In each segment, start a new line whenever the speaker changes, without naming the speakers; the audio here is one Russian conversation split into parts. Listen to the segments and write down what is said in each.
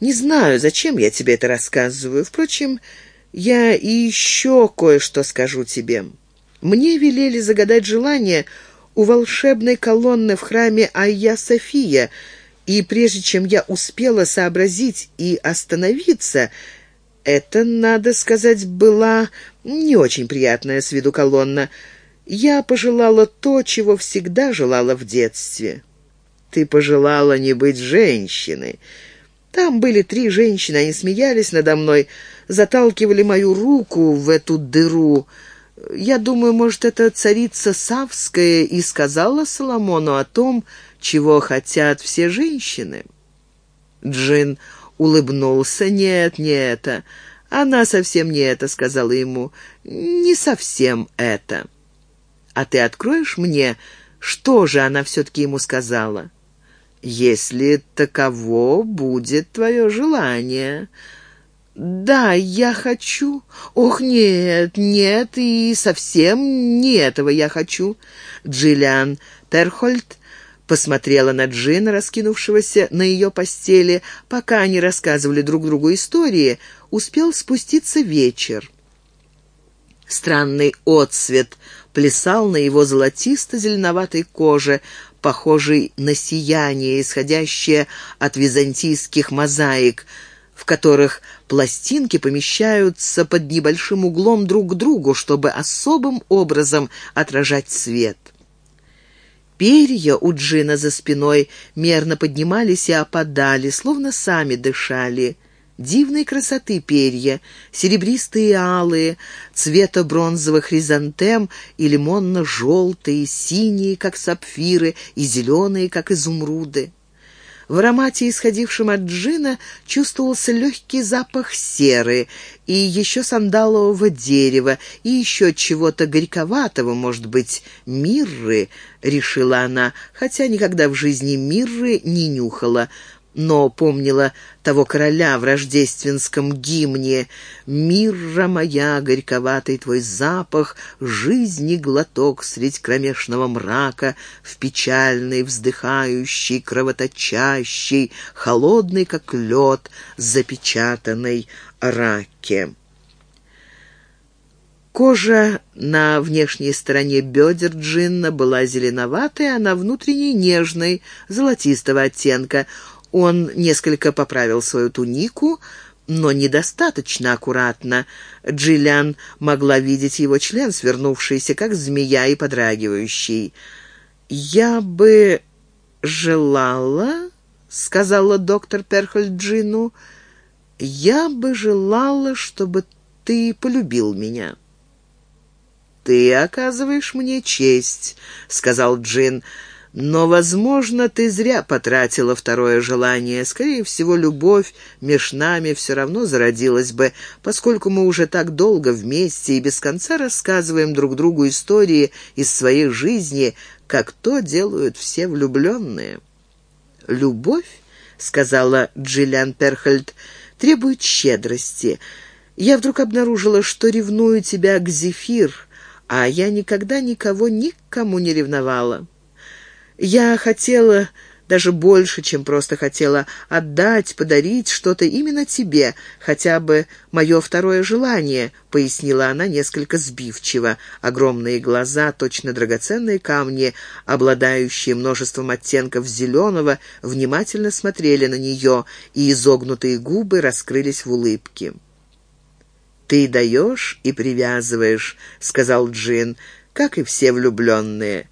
Не знаю, зачем я тебе это рассказываю. Впрочем, я и еще кое-что скажу тебе. Мне велели загадать желание у волшебной колонны в храме Айя София, и прежде чем я успела сообразить и остановиться, это, надо сказать, была не очень приятная с виду колонна. Я пожелала то, чего всегда желала в детстве. Ты пожелала не быть женщиной. Там были три женщины, они смеялись надо мной, заталкивали мою руку в эту дыру. Я думаю, может, это царица Савская и сказала Соломону о том, чего хотят все женщины. Джин улыбнулся. «Нет, не это. Она совсем не это», — сказала ему. «Не совсем это». «А ты откроешь мне, что же она все-таки ему сказала?» Если таково будет твое желание. Да, я хочу. Ох, нет, нет, и совсем не этого я хочу. Джиллиан Перхольд посмотрела на Джина, раскинувшегося на ее постели. Пока они рассказывали друг другу истории, успел спуститься вечер. Странный отсвет плясал на его золотисто-зеленоватой коже, похожий на сияние, исходящее от византийских мозаик, в которых пластинки помещаются под небольшим углом друг к другу, чтобы особым образом отражать свет. Перья у Джина за спиной мерно поднимались и опадали, словно сами дышали — Дивной красоты перья, серебристые и алые, цвета бронзовых хризантем и лимонно-желтые, синие, как сапфиры, и зеленые, как изумруды. В аромате, исходившем от джина, чувствовался легкий запах серы и еще сандалового дерева, и еще чего-то горьковатого, может быть, мирры, решила она, хотя никогда в жизни мирры не нюхала но помнила того короля в рождественском гимне «Мирра моя, горьковатый твой запах, жизни глоток средь кромешного мрака, в печальный, вздыхающий, кровоточащий, холодный, как лед, запечатанной раке». Кожа на внешней стороне бедер Джинна была зеленоватой, а на внутренней нежной, золотистого оттенка. Он несколько поправил свою тунику, но недостаточно аккуратно. Джиллиан могла видеть его член, свернувшийся, как змея и подрагивающий. «Я бы желала...» — сказала доктор Перхольд Джину. «Я бы желала, чтобы ты полюбил меня». «Ты оказываешь мне честь», — сказал Джин, — но, возможно, ты зря потратила второе желание. Скорее всего, любовь меж нами все равно зародилась бы, поскольку мы уже так долго вместе и без конца рассказываем друг другу истории из своих жизней, как то делают все влюбленные. «Любовь», — сказала Джиллиан Перхольд, — «требует щедрости. Я вдруг обнаружила, что ревную тебя к Зефир, а я никогда никого никому не ревновала». Я хотела даже больше, чем просто хотела отдать, подарить что-то именно тебе, хотя бы мое второе желание», — пояснила она несколько сбивчиво. Огромные глаза, точно драгоценные камни, обладающие множеством оттенков зеленого, внимательно смотрели на нее, и изогнутые губы раскрылись в улыбке. «Ты даешь и привязываешь», — сказал Джин, — «как и все влюбленные».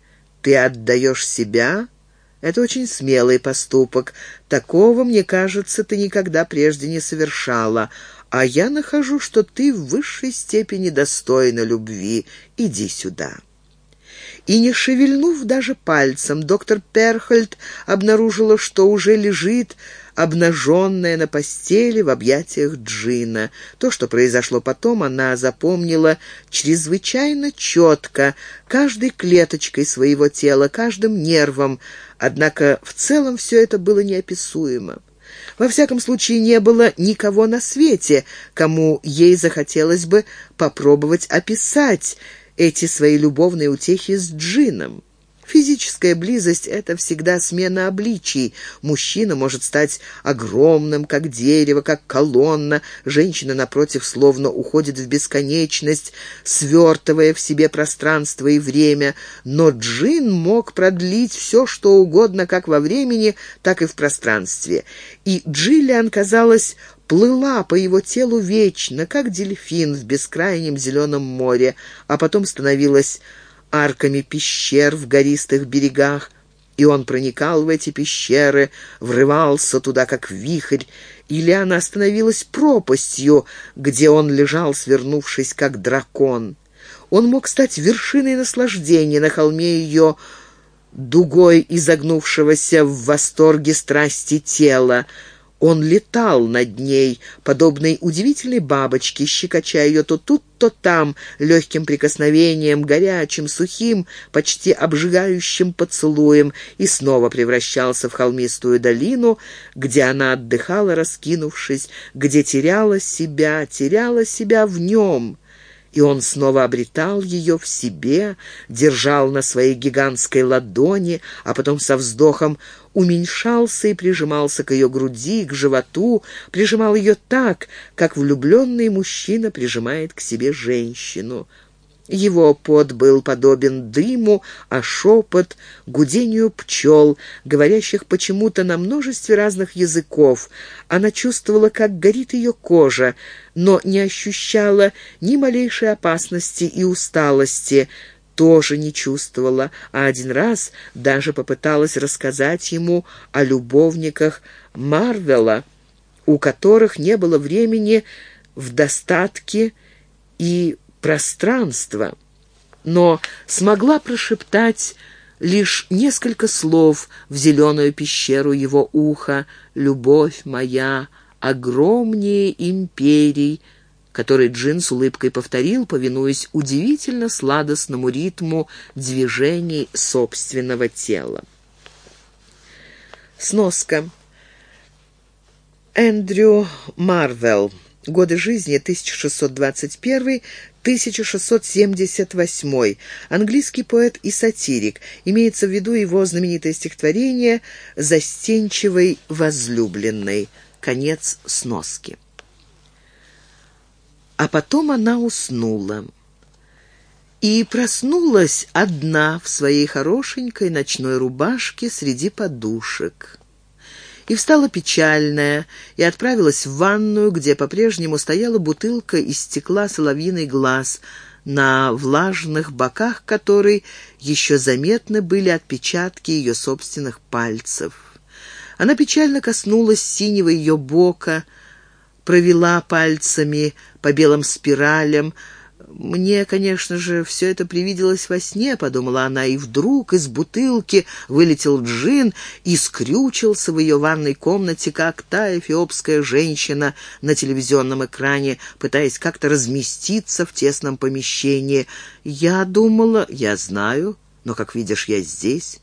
Ты отдаешь себя? Это очень смелый поступок. Такого, мне кажется, ты никогда прежде не совершала. А я нахожу, что ты в высшей степени достойна любви. Иди сюда». И не шевельнув даже пальцем, доктор Перхольд обнаружила, что уже лежит обнаженная на постели в объятиях Джина. То, что произошло потом, она запомнила чрезвычайно четко, каждой клеточкой своего тела, каждым нервом, однако в целом все это было неописуемо. Во всяком случае, не было никого на свете, кому ей захотелось бы попробовать описать эти свои любовные утехи с Джином. Физическая близость — это всегда смена обличий. Мужчина может стать огромным, как дерево, как колонна. Женщина, напротив, словно уходит в бесконечность, свертывая в себе пространство и время. Но Джин мог продлить все, что угодно, как во времени, так и в пространстве. И Джиллиан, казалось, плыла по его телу вечно, как дельфин в бескрайнем зеленом море, а потом становилась арками пещер в гористых берегах, и он проникал в эти пещеры, врывался туда, как вихрь, или она становилась пропастью, где он лежал, свернувшись, как дракон. Он мог стать вершиной наслаждения на холме ее дугой изогнувшегося в восторге страсти тела, он летал над ней, подобной удивительной бабочке, щекоча ее то тут, то там, легким прикосновением, горячим, сухим, почти обжигающим поцелуем, и снова превращался в холмистую долину, где она отдыхала, раскинувшись, где теряла себя, теряла себя в нем и он снова обретал ее в себе, держал на своей гигантской ладони, а потом со вздохом уменьшался и прижимался к ее груди, к животу, прижимал ее так, как влюбленный мужчина прижимает к себе женщину. Его пот был подобен дыму, а шепот — гудению пчел, говорящих почему-то на множестве разных языков. Она чувствовала, как горит ее кожа, но не ощущала ни малейшей опасности и усталости, тоже не чувствовала, а один раз даже попыталась рассказать ему о любовниках Марвела, у которых не было времени в достатке и пространства, но смогла прошептать лишь несколько слов в зеленую пещеру его уха. «Любовь моя, огромнее империй», который Джин с улыбкой повторил, повинуясь удивительно сладостному ритму движений собственного тела. Сноска. Эндрю Марвел. Годы жизни 1621-1678. Английский поэт и сатирик. Имеется в виду его знаменитое стихотворение «Застенчивой возлюбленной». Конец сноски. А потом она уснула. И проснулась одна в своей хорошенькой ночной рубашке среди подушек и встала печальная, и отправилась в ванную, где по-прежнему стояла бутылка из стекла соловьиный глаз, на влажных боках которой еще заметны были отпечатки ее собственных пальцев. Она печально коснулась синего ее бока, провела пальцами по белым спиралям, «Мне, конечно же, все это привиделось во сне», — подумала она, и вдруг из бутылки вылетел джин и скрючился в ее ванной комнате, как та эфиопская женщина на телевизионном экране, пытаясь как-то разместиться в тесном помещении. «Я думала, я знаю, но, как видишь, я здесь.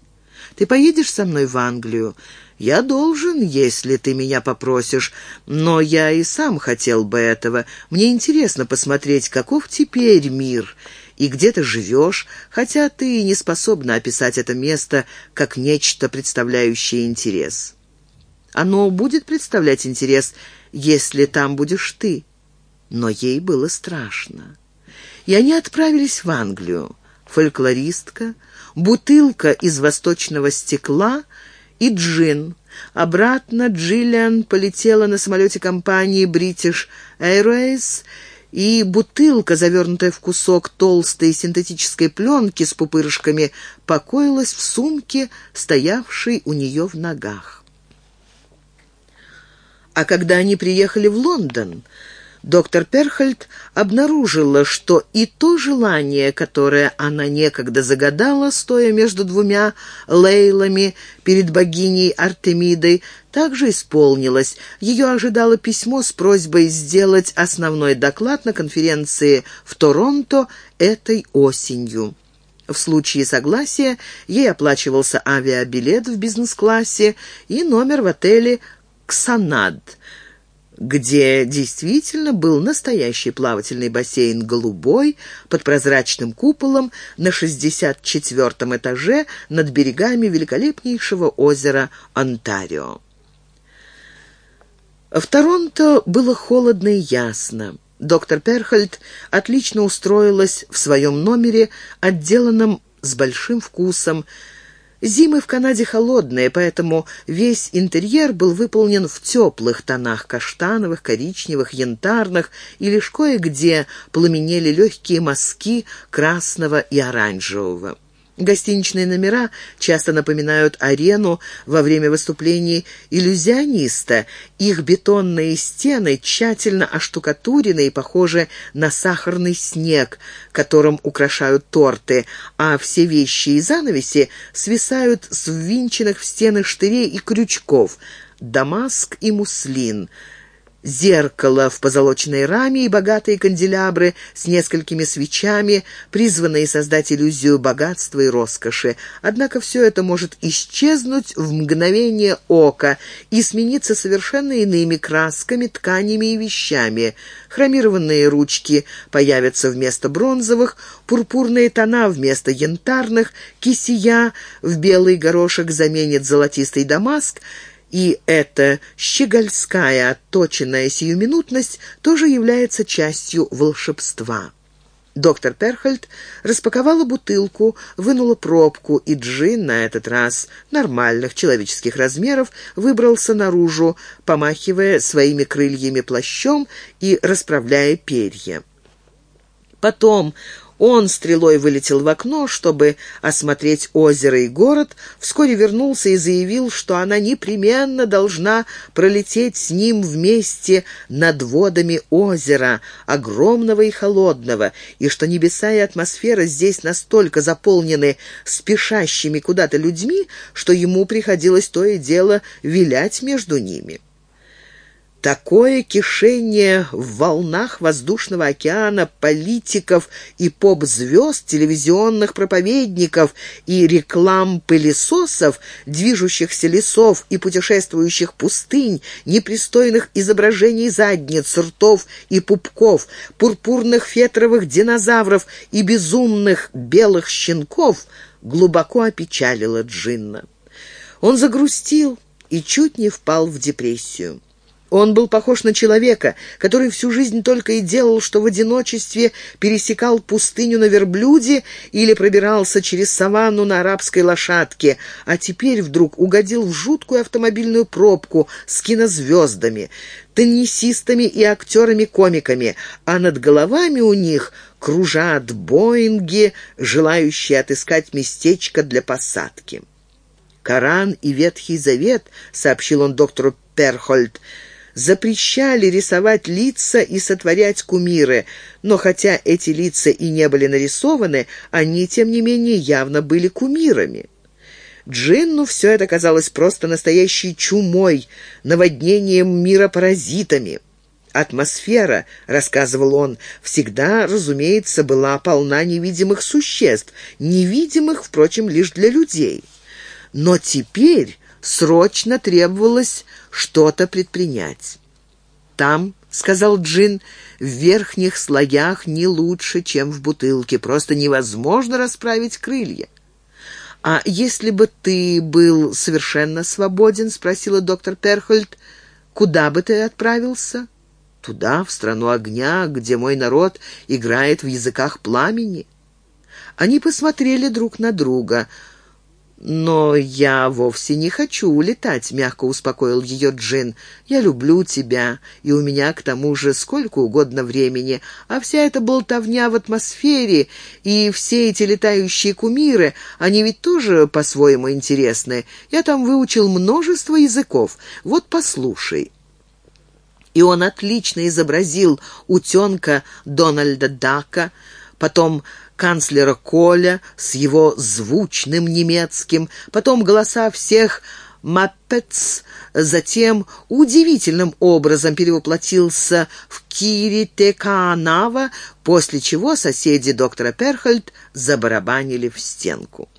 Ты поедешь со мной в Англию?» Я должен, если ты меня попросишь, но я и сам хотел бы этого. Мне интересно посмотреть, каков теперь мир и где ты живешь, хотя ты не способна описать это место как нечто, представляющее интерес. Оно будет представлять интерес, если там будешь ты. Но ей было страшно. И они отправились в Англию. Фольклористка, бутылка из восточного стекла — и Джин. Обратно Джиллиан полетела на самолете компании British Airways, и бутылка, завернутая в кусок толстой синтетической пленки с пупырышками, покоилась в сумке, стоявшей у нее в ногах. А когда они приехали в Лондон, доктор Перхольд обнаружила, что и то желание, которое она некогда загадала, стоя между двумя лейлами перед богиней Артемидой, также исполнилось. Ее ожидало письмо с просьбой сделать основной доклад на конференции в Торонто этой осенью. В случае согласия ей оплачивался авиабилет в бизнес-классе и номер в отеле «Ксанад», где действительно был настоящий плавательный бассейн «Голубой» под прозрачным куполом на 64-м этаже над берегами великолепнейшего озера Онтарио. В Торонто было холодно и ясно. Доктор Перхольд отлично устроилась в своем номере, отделанном с большим вкусом, Зимы в Канаде холодные, поэтому весь интерьер был выполнен в теплых тонах каштановых, коричневых, янтарных, и лишь кое-где пламенели легкие мазки красного и оранжевого. Гостиничные номера часто напоминают арену во время выступлений иллюзиониста. Их бетонные стены тщательно оштукатурены и похожи на сахарный снег, которым украшают торты, а все вещи и занавеси свисают с ввинченных в стены штырей и крючков. Дамаск и муслин — зеркало в позолоченной раме и богатые канделябры с несколькими свечами, призванные создать иллюзию богатства и роскоши. Однако все это может исчезнуть в мгновение ока и смениться совершенно иными красками, тканями и вещами. Хромированные ручки появятся вместо бронзовых, пурпурные тона вместо янтарных, кисия в белый горошек заменит золотистый дамаск, и эта щегольская отточенная сиюминутность тоже является частью волшебства. Доктор Перхольд распаковала бутылку, вынула пробку, и Джин, на этот раз нормальных человеческих размеров, выбрался наружу, помахивая своими крыльями плащом и расправляя перья. Потом он стрелой вылетел в окно, чтобы осмотреть озеро и город, вскоре вернулся и заявил, что она непременно должна пролететь с ним вместе над водами озера, огромного и холодного, и что небеса и атмосфера здесь настолько заполнены спешащими куда-то людьми, что ему приходилось то и дело вилять между ними. Такое кишение в волнах воздушного океана политиков и поп-звезд, телевизионных проповедников и реклам-пылесосов, движущихся лесов и путешествующих пустынь, непристойных изображений задниц, ртов и пупков, пурпурных фетровых динозавров и безумных белых щенков глубоко опечалило Джинна. Он загрустил и чуть не впал в депрессию. Он был похож на человека, который всю жизнь только и делал, что в одиночестве пересекал пустыню на верблюде или пробирался через саванну на арабской лошадке, а теперь вдруг угодил в жуткую автомобильную пробку с кинозвездами, теннисистами и актерами-комиками, а над головами у них кружат Боинги, желающие отыскать местечко для посадки. «Коран и Ветхий Завет», — сообщил он доктору Перхольд, — запрещали рисовать лица и сотворять кумиры, но хотя эти лица и не были нарисованы, они, тем не менее, явно были кумирами. Джинну все это казалось просто настоящей чумой, наводнением мира паразитами. Атмосфера, рассказывал он, всегда, разумеется, была полна невидимых существ, невидимых, впрочем, лишь для людей. Но теперь срочно требовалось что-то предпринять. «Там», — сказал Джин, — «в верхних слоях не лучше, чем в бутылке. Просто невозможно расправить крылья». «А если бы ты был совершенно свободен?» — спросила доктор Перхольд. «Куда бы ты отправился?» «Туда, в страну огня, где мой народ играет в языках пламени». Они посмотрели друг на друга — «Но я вовсе не хочу улетать», — мягко успокоил ее Джин. «Я люблю тебя, и у меня к тому же сколько угодно времени, а вся эта болтовня в атмосфере и все эти летающие кумиры, они ведь тоже по-своему интересны. Я там выучил множество языков. Вот послушай». И он отлично изобразил утенка Дональда Дака, потом канцлера Коля с его звучным немецким, потом голоса всех Маппетс, затем удивительным образом перевоплотился в Кири Текаанава, после чего соседи доктора Перхольд забарабанили в стенку.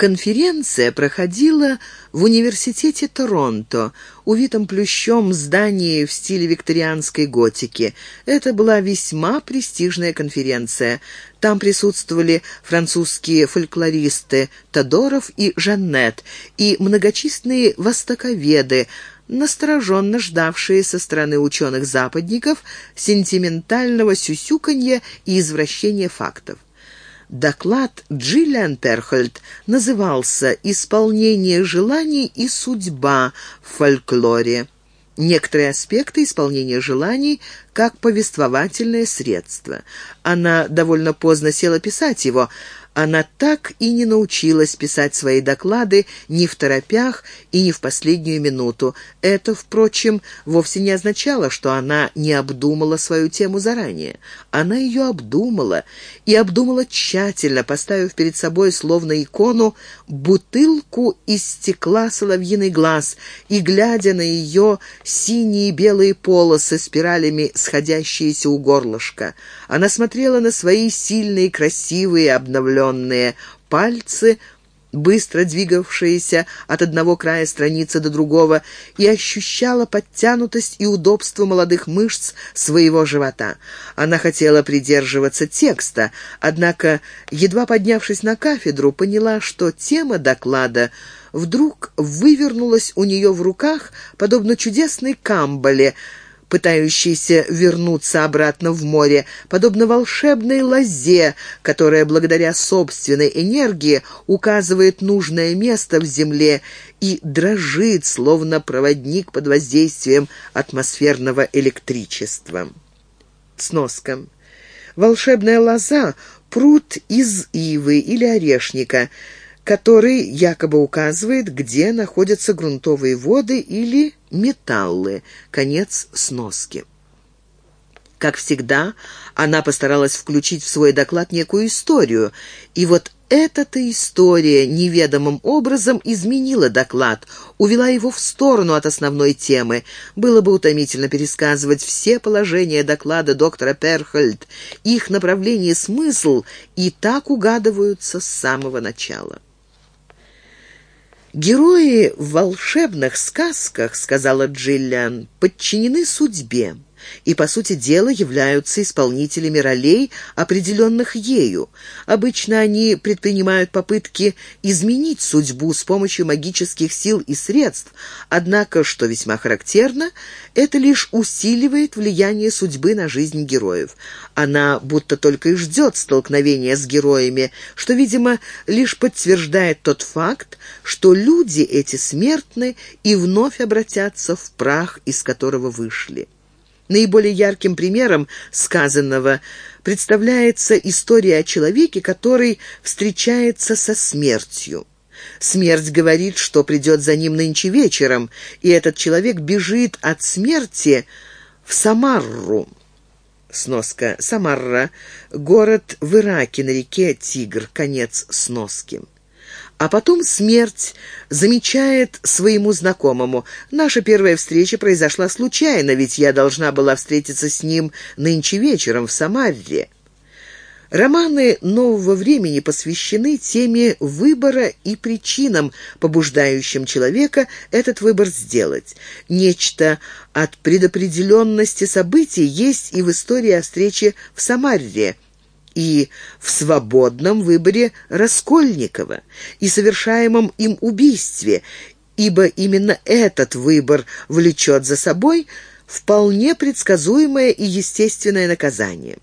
Конференция проходила в университете Торонто, увитом плющом здании в стиле викторианской готики. Это была весьма престижная конференция. Там присутствовали французские фольклористы Тодоров и Жаннет и многочисленные востоковеды, настороженно ждавшие со стороны ученых-западников сентиментального сюсюканья и извращения фактов. Доклад Джиллиан Перхольд назывался «Исполнение желаний и судьба в фольклоре». Некоторые аспекты исполнения желаний как повествовательное средство. Она довольно поздно села писать его, она так и не научилась писать свои доклады ни в торопях и ни в последнюю минуту. Это, впрочем, вовсе не означало, что она не обдумала свою тему заранее. Она ее обдумала, и обдумала тщательно, поставив перед собой, словно икону, бутылку из стекла соловьиный глаз и, глядя на ее синие и белые полосы, спиралями сходящиеся у горлышка. Она смотрела на свои сильные, красивые, обновленные обожженные пальцы, быстро двигавшиеся от одного края страницы до другого, и ощущала подтянутость и удобство молодых мышц своего живота. Она хотела придерживаться текста, однако, едва поднявшись на кафедру, поняла, что тема доклада вдруг вывернулась у нее в руках, подобно чудесной камбале, пытающийся вернуться обратно в море, подобно волшебной лозе, которая благодаря собственной энергии указывает нужное место в земле и дрожит, словно проводник под воздействием атмосферного электричества. Сноска. Волшебная лоза — пруд из ивы или орешника — который якобы указывает, где находятся грунтовые воды или металлы. Конец сноски. Как всегда, она постаралась включить в свой доклад некую историю, и вот эта-то история неведомым образом изменила доклад, увела его в сторону от основной темы. Было бы утомительно пересказывать все положения доклада доктора Перхольд. Их направление смысл и так угадываются с самого начала. «Герои в волшебных сказках, — сказала Джиллиан, — подчинены судьбе и, по сути дела, являются исполнителями ролей, определенных ею. Обычно они предпринимают попытки изменить судьбу с помощью магических сил и средств, однако, что весьма характерно, это лишь усиливает влияние судьбы на жизнь героев. Она будто только и ждет столкновения с героями, что, видимо, лишь подтверждает тот факт, что люди эти смертны и вновь обратятся в прах, из которого вышли. Наиболее ярким примером сказанного представляется история о человеке, который встречается со смертью. Смерть говорит, что придет за ним нынче вечером, и этот человек бежит от смерти в Самарру. Сноска. Самарра. Город в Ираке на реке Тигр. Конец сноски. А потом смерть замечает своему знакомому. Наша первая встреча произошла случайно, ведь я должна была встретиться с ним нынче вечером в Самаре. Романы нового времени посвящены теме выбора и причинам, побуждающим человека этот выбор сделать. Нечто от предопределенности событий есть и в истории о встрече в Самаре – и в свободном выборе Раскольникова, и совершаемом им убийстве, ибо именно этот выбор влечет за собой вполне предсказуемое и естественное наказание.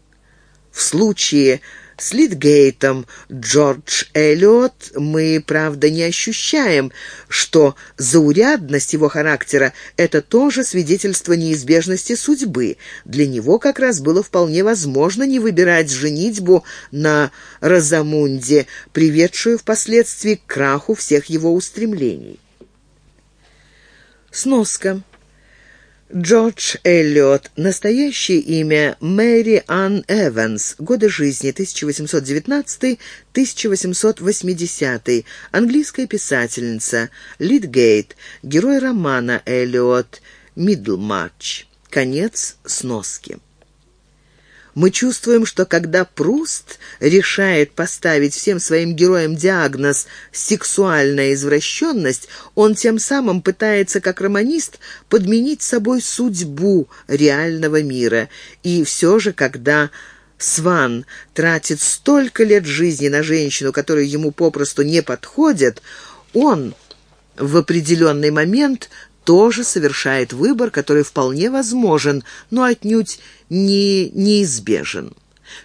В случае с Литгейтом Джордж Эллиот мы, правда, не ощущаем, что заурядность его характера — это тоже свидетельство неизбежности судьбы. Для него как раз было вполне возможно не выбирать женитьбу на Розамунде, приведшую впоследствии к краху всех его устремлений. Сноска. Джордж Эллиот. Настоящее имя Мэри Анн Эванс. Годы жизни 1819-1880. Английская писательница. Литгейт. Герой романа Эллиот. Мидлмарч. Конец сноски. Мы чувствуем, что когда Пруст решает поставить всем своим героям диагноз «сексуальная извращенность», он тем самым пытается, как романист, подменить собой судьбу реального мира. И все же, когда Сван тратит столько лет жизни на женщину, которая ему попросту не подходит, он в определенный момент тоже совершает выбор, который вполне возможен, но отнюдь не неизбежен.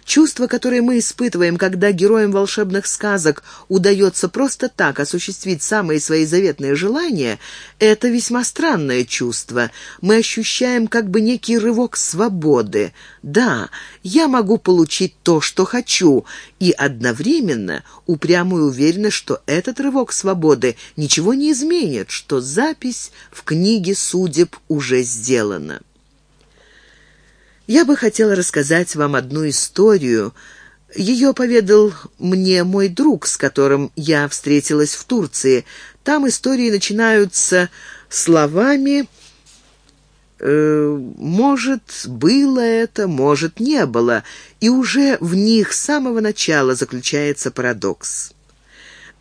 Чувство, которое мы испытываем, когда героям волшебных сказок удается просто так осуществить самые свои заветные желания, это весьма странное чувство. Мы ощущаем как бы некий рывок свободы. Да, я могу получить то, что хочу, и одновременно упрямую уверенность, что этот рывок свободы ничего не изменит, что запись в книге судеб уже сделана. Я бы хотела рассказать вам одну историю. Ее поведал мне мой друг, с которым я встретилась в Турции. Там истории начинаются словами э, «может, было это, может, не было», и уже в них с самого начала заключается парадокс.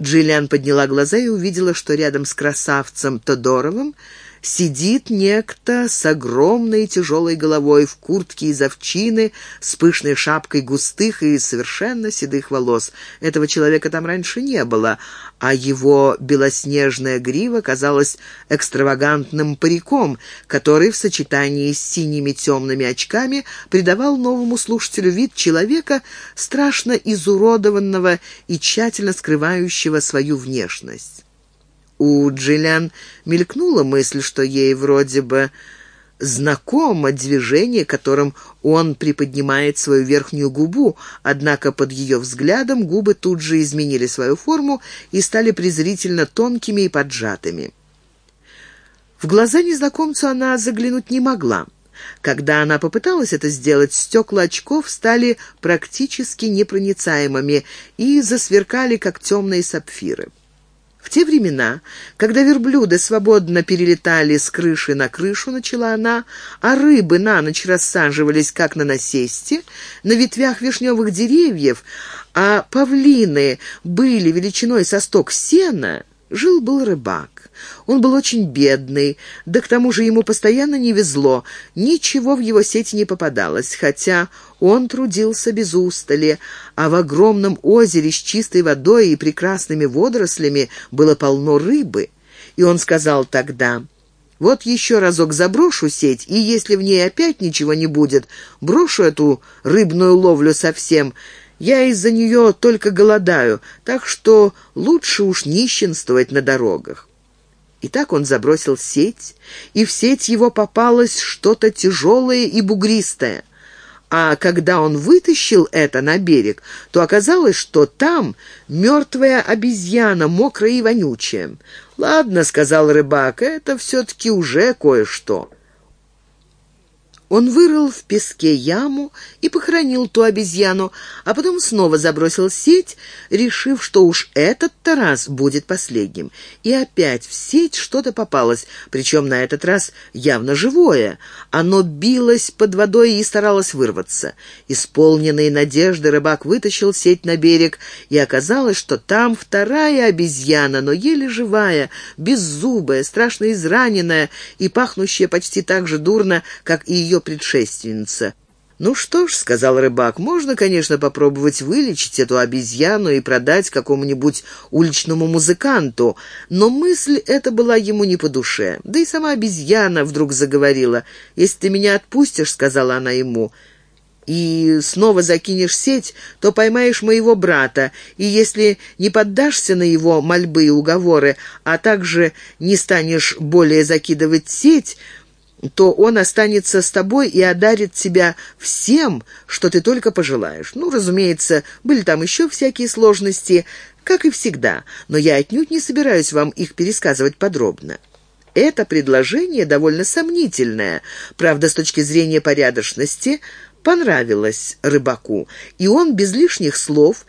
Джиллиан подняла глаза и увидела, что рядом с красавцем Тодоровым сидит некто с огромной тяжелой головой в куртке из овчины, с пышной шапкой густых и совершенно седых волос. Этого человека там раньше не было, а его белоснежная грива казалась экстравагантным париком, который в сочетании с синими темными очками придавал новому слушателю вид человека, страшно изуродованного и тщательно скрывающего свою внешность. У Джиллиан мелькнула мысль, что ей вроде бы знакомо движение, которым он приподнимает свою верхнюю губу, однако под ее взглядом губы тут же изменили свою форму и стали презрительно тонкими и поджатыми. В глаза незнакомцу она заглянуть не могла. Когда она попыталась это сделать, стекла очков стали практически непроницаемыми и засверкали, как темные сапфиры. В те времена, когда верблюды свободно перелетали с крыши на крышу, начала она, а рыбы на ночь рассаживались, как на насесте, на ветвях вишневых деревьев, а павлины были величиной со сток сена, жил-был рыбак. Он был очень бедный, да к тому же ему постоянно не везло, ничего в его сети не попадалось, хотя он трудился без устали, а в огромном озере с чистой водой и прекрасными водорослями было полно рыбы. И он сказал тогда... Вот еще разок заброшу сеть, и если в ней опять ничего не будет, брошу эту рыбную ловлю совсем. Я из-за нее только голодаю, так что лучше уж нищенствовать на дорогах. И так он забросил сеть, и в сеть его попалось что-то тяжелое и бугристое. А когда он вытащил это на берег, то оказалось, что там мертвая обезьяна, мокрая и вонючая. «Ладно», — сказал рыбак, — «это все-таки уже кое-что». Он вырыл в песке яму и похоронил ту обезьяну, а потом снова забросил сеть, решив, что уж этот-то раз будет последним. И опять в сеть что-то попалось, причем на этот раз явно живое. Оно билось под водой и старалось вырваться. Исполненный надежды рыбак вытащил сеть на берег, и оказалось, что там вторая обезьяна, но еле живая, беззубая, страшно израненная и пахнущая почти так же дурно, как и ее предшественница. «Ну что ж», — сказал рыбак, — «можно, конечно, попробовать вылечить эту обезьяну и продать какому-нибудь уличному музыканту, но мысль эта была ему не по душе. Да и сама обезьяна вдруг заговорила. «Если ты меня отпустишь», — сказала она ему, — «и снова закинешь сеть, то поймаешь моего брата, и если не поддашься на его мольбы и уговоры, а также не станешь более закидывать сеть, то он останется с тобой и одарит тебя всем, что ты только пожелаешь. Ну, разумеется, были там еще всякие сложности, как и всегда, но я отнюдь не собираюсь вам их пересказывать подробно. Это предложение довольно сомнительное, правда, с точки зрения порядочности, понравилось рыбаку, и он без лишних слов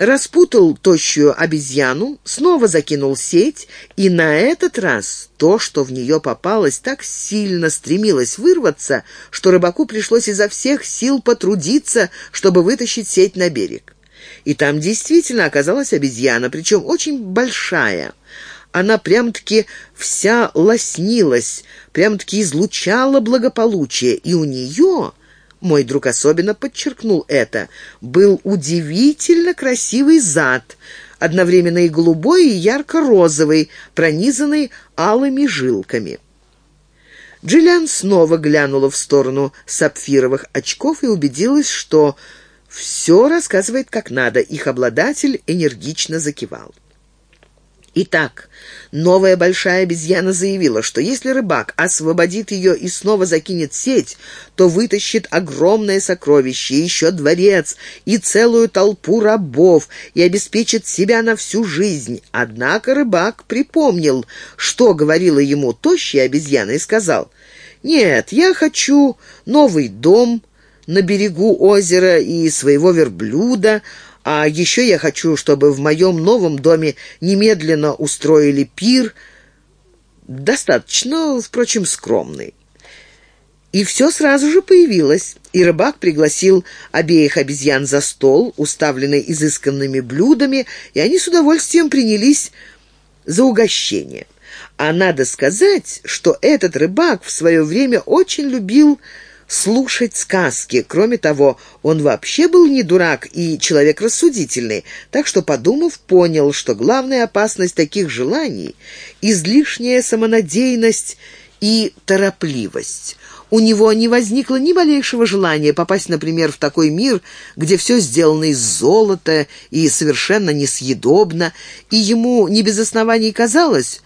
распутал тощую обезьяну, снова закинул сеть, и на этот раз то, что в нее попалось, так сильно стремилось вырваться, что рыбаку пришлось изо всех сил потрудиться, чтобы вытащить сеть на берег. И там действительно оказалась обезьяна, причем очень большая. Она прям-таки вся лоснилась, прям-таки излучала благополучие, и у нее мой друг особенно подчеркнул это, был удивительно красивый зад, одновременно и голубой, и ярко-розовый, пронизанный алыми жилками. Джиллиан снова глянула в сторону сапфировых очков и убедилась, что все рассказывает как надо. Их обладатель энергично закивал. Итак, новая большая обезьяна заявила, что если рыбак освободит ее и снова закинет сеть, то вытащит огромное сокровище, еще дворец и целую толпу рабов и обеспечит себя на всю жизнь. Однако рыбак припомнил, что говорила ему тощая обезьяна, и сказал, «Нет, я хочу новый дом на берегу озера и своего верблюда, а еще я хочу, чтобы в моем новом доме немедленно устроили пир, достаточно, впрочем, скромный. И все сразу же появилось, и рыбак пригласил обеих обезьян за стол, уставленный изысканными блюдами, и они с удовольствием принялись за угощение. А надо сказать, что этот рыбак в свое время очень любил слушать сказки. Кроме того, он вообще был не дурак и человек рассудительный, так что, подумав, понял, что главная опасность таких желаний — излишняя самонадеянность и торопливость. У него не возникло ни малейшего желания попасть, например, в такой мир, где все сделано из золота и совершенно несъедобно, и ему не без оснований казалось,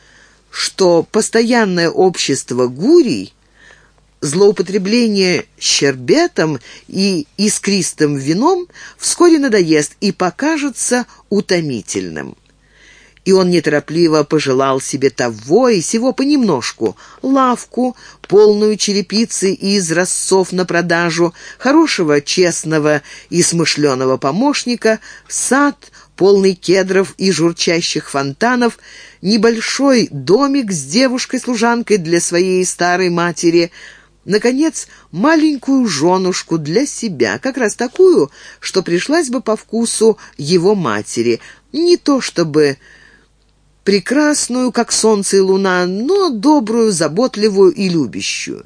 что постоянное общество гурий злоупотребление щербетом и искристым вином вскоре надоест и покажется утомительным. И он неторопливо пожелал себе того и сего понемножку. Лавку, полную черепицы из рассов на продажу, хорошего, честного и смышленого помощника, сад, полный кедров и журчащих фонтанов, небольшой домик с девушкой-служанкой для своей старой матери — Наконец, маленькую женушку для себя, как раз такую, что пришлась бы по вкусу его матери. Не то чтобы прекрасную, как солнце и луна, но добрую, заботливую и любящую.